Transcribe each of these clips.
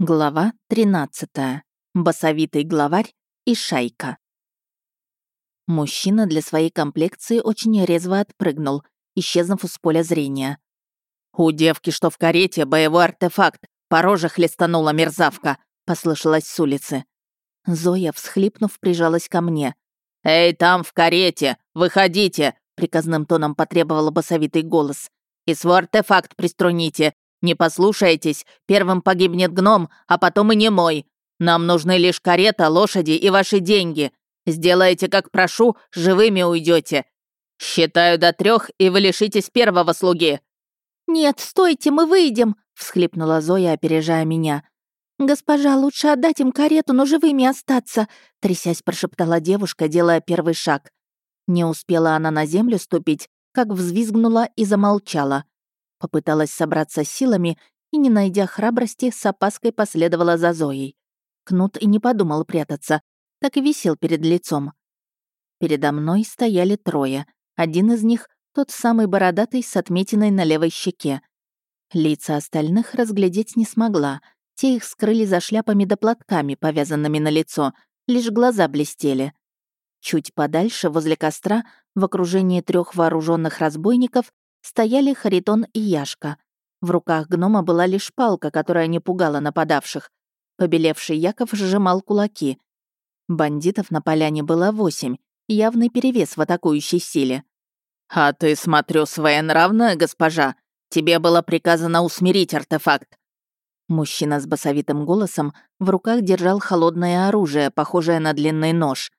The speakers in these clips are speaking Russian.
Глава 13. Басовитый главарь и шайка. Мужчина для своей комплекции очень резво отпрыгнул, исчезнув из поля зрения. «У девки, что в карете, боевой артефакт. По роже хлестанула мерзавка», — послышалось с улицы. Зоя, всхлипнув, прижалась ко мне. «Эй, там, в карете! Выходите!» — приказным тоном потребовал басовитый голос. «И свой артефакт приструните, не послушаетесь, первым погибнет гном, а потом и не мой. Нам нужны лишь карета, лошади и ваши деньги. Сделаете, как прошу, живыми уйдете. Считаю до трех, и вы лишитесь первого слуги». «Нет, стойте, мы выйдем», — всхлипнула Зоя, опережая меня. «Госпожа, лучше отдать им карету, но живыми остаться», — трясясь прошептала девушка, делая первый шаг. Не успела она на землю ступить, как взвизгнула и замолчала. Попыталась собраться силами и, не найдя храбрости, с опаской последовала за Зоей. Кнут и не подумал прятаться, так и висел перед лицом. Передо мной стояли трое. Один из них — тот самый бородатый с отметиной на левой щеке. Лица остальных разглядеть не смогла. Те их скрыли за шляпами да платками, повязанными на лицо, лишь глаза блестели. Чуть подальше, возле костра, в окружении трех вооруженных разбойников, стояли Харитон и Яшка. В руках гнома была лишь палка, которая не пугала нападавших. Побелевший Яков сжимал кулаки. Бандитов на поляне было восемь, явный перевес в атакующей силе. «А ты, смотрю, своенравная, госпожа. Тебе было приказано усмирить артефакт». Мужчина с басовитым голосом в руках держал холодное оружие, похожее на длинный нож.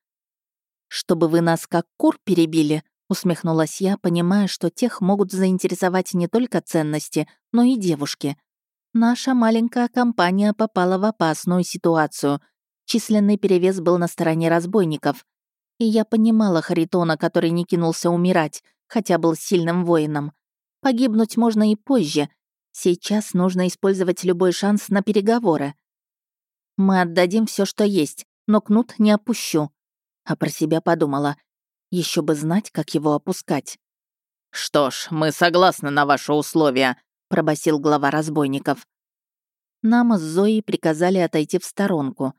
«Чтобы вы нас как кур перебили, Усмехнулась я, понимая, что тех могут заинтересовать не только ценности, но и девушки. Наша маленькая компания попала в опасную ситуацию. Численный перевес был на стороне разбойников. И я понимала Харитона, который не кинулся умирать, хотя был сильным воином. Погибнуть можно и позже. Сейчас нужно использовать любой шанс на переговоры. Мы отдадим все, что есть, но кнут не опущу. А про себя подумала — еще бы знать, как его опускать. «Что ж, мы согласны на ваши условия», — пробасил глава разбойников. Нам с Зоей приказали отойти в сторонку.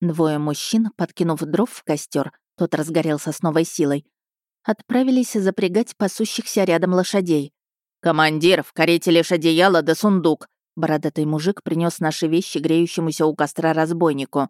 Двое мужчин, подкинув дров в костер, тот разгорелся с новой силой, отправились запрягать пасущихся рядом лошадей. «Командир, в карете лишь одеяло да сундук», Бородатый мужик принес наши вещи греющемуся у костра разбойнику.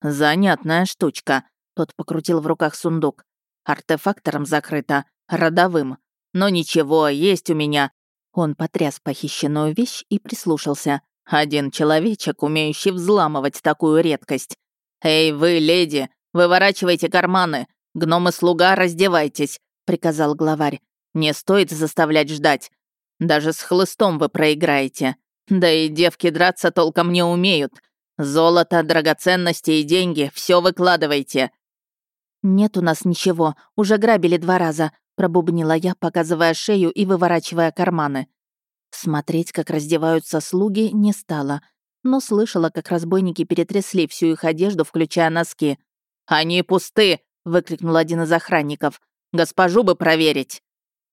«Занятная штучка», — тот покрутил в руках сундук. Артефактором закрыто, родовым. Но ничего, есть у меня. Он потряс похищенную вещь и прислушался. Один человечек, умеющий взламывать такую редкость. «Эй, вы, леди, выворачивайте карманы. Гномы-слуга, раздевайтесь», — приказал главарь. «Не стоит заставлять ждать. Даже с хлыстом вы проиграете. Да и девки драться толком не умеют. Золото, драгоценности и деньги — все выкладывайте. «Нет у нас ничего, уже грабили два раза», — пробубнила я, показывая шею и выворачивая карманы. Смотреть, как раздеваются слуги, не стала, но слышала, как разбойники перетрясли всю их одежду, включая носки. «Они пусты!» — выкрикнул один из охранников. «Госпожу бы проверить!»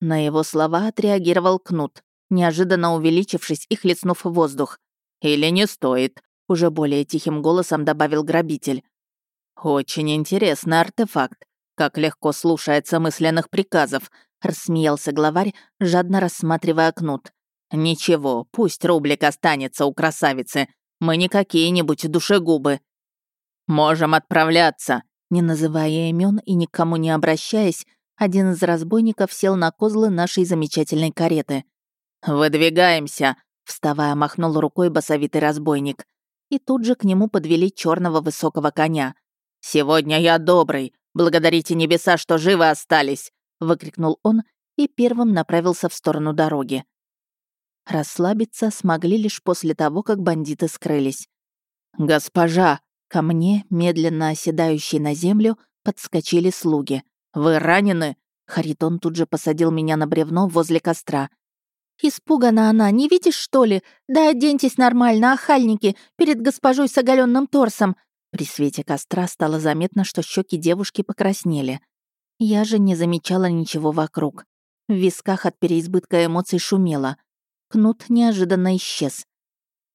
На его слова отреагировал Кнут, неожиданно увеличившись и хлестнув воздух. «Или не стоит», — уже более тихим голосом добавил грабитель. «Очень интересный артефакт. Как легко слушается мысленных приказов», — рассмеялся главарь, жадно рассматривая кнут. «Ничего, пусть рублик останется у красавицы. Мы не какие-нибудь душегубы». «Можем отправляться», не называя имен и никому не обращаясь, один из разбойников сел на козлы нашей замечательной кареты. «Выдвигаемся», — вставая, махнул рукой басовитый разбойник. И тут же к нему подвели черного высокого коня. «Сегодня я добрый. Благодарите небеса, что живы остались!» — выкрикнул он и первым направился в сторону дороги. Расслабиться смогли лишь после того, как бандиты скрылись. «Госпожа!» Ко мне, медленно оседающей на землю, подскочили слуги. «Вы ранены?» Харитон тут же посадил меня на бревно возле костра. «Испугана она, не видишь, что ли? Да оденьтесь нормально, охальники, перед госпожой с оголенным торсом. При свете костра стало заметно, что щеки девушки покраснели. Я же не замечала ничего вокруг. В висках от переизбытка эмоций шумело. Кнут неожиданно исчез.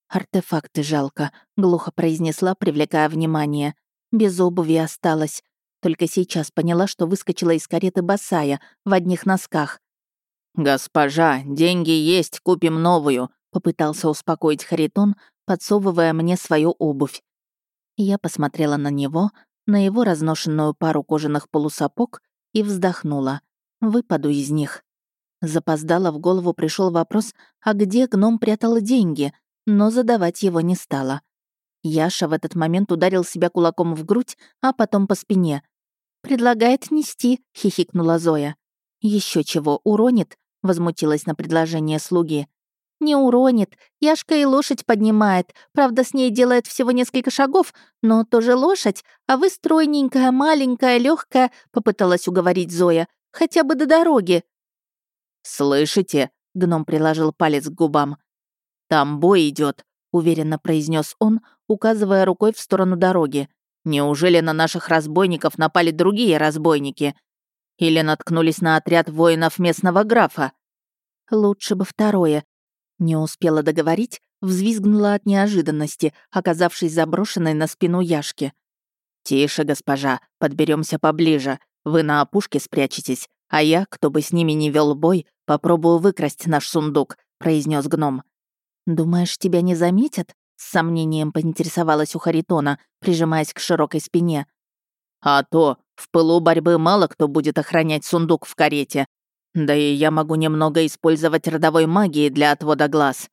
«Артефакты жалко», — глухо произнесла, привлекая внимание. «Без обуви осталась. Только сейчас поняла, что выскочила из кареты босая, в одних носках. «Госпожа, деньги есть, купим новую», — попытался успокоить Харитон, подсовывая мне свою обувь. Я посмотрела на него, на его разношенную пару кожаных полусапог и вздохнула. Выпаду из них. Запоздала в голову пришел вопрос, а где гном прятал деньги, но задавать его не стала. Яша в этот момент ударил себя кулаком в грудь, а потом по спине. «Предлагает нести», — хихикнула Зоя. Еще чего, уронит?» — возмутилась на предложение слуги. «Не уронит. Яшка и лошадь поднимает. Правда, с ней делает всего несколько шагов, но тоже лошадь. А вы стройненькая, маленькая, легкая, попыталась уговорить Зоя. «Хотя бы до дороги». «Слышите?» — гном приложил палец к губам. «Там бой идет, уверенно произнес он, указывая рукой в сторону дороги. «Неужели на наших разбойников напали другие разбойники? Или наткнулись на отряд воинов местного графа?» «Лучше бы второе». Не успела договорить, взвизгнула от неожиданности, оказавшись заброшенной на спину Яшки. «Тише, госпожа, подберемся поближе. Вы на опушке спрячетесь, а я, кто бы с ними не вел бой, попробую выкрасть наш сундук», — произнес гном. «Думаешь, тебя не заметят?» — с сомнением поинтересовалась у Харитона, прижимаясь к широкой спине. «А то, в пылу борьбы мало кто будет охранять сундук в карете. Да и я могу немного использовать родовой магии для отвода глаз».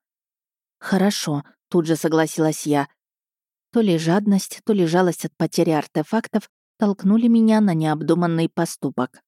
«Хорошо», — тут же согласилась я. То ли жадность, то ли жалость от потери артефактов толкнули меня на необдуманный поступок.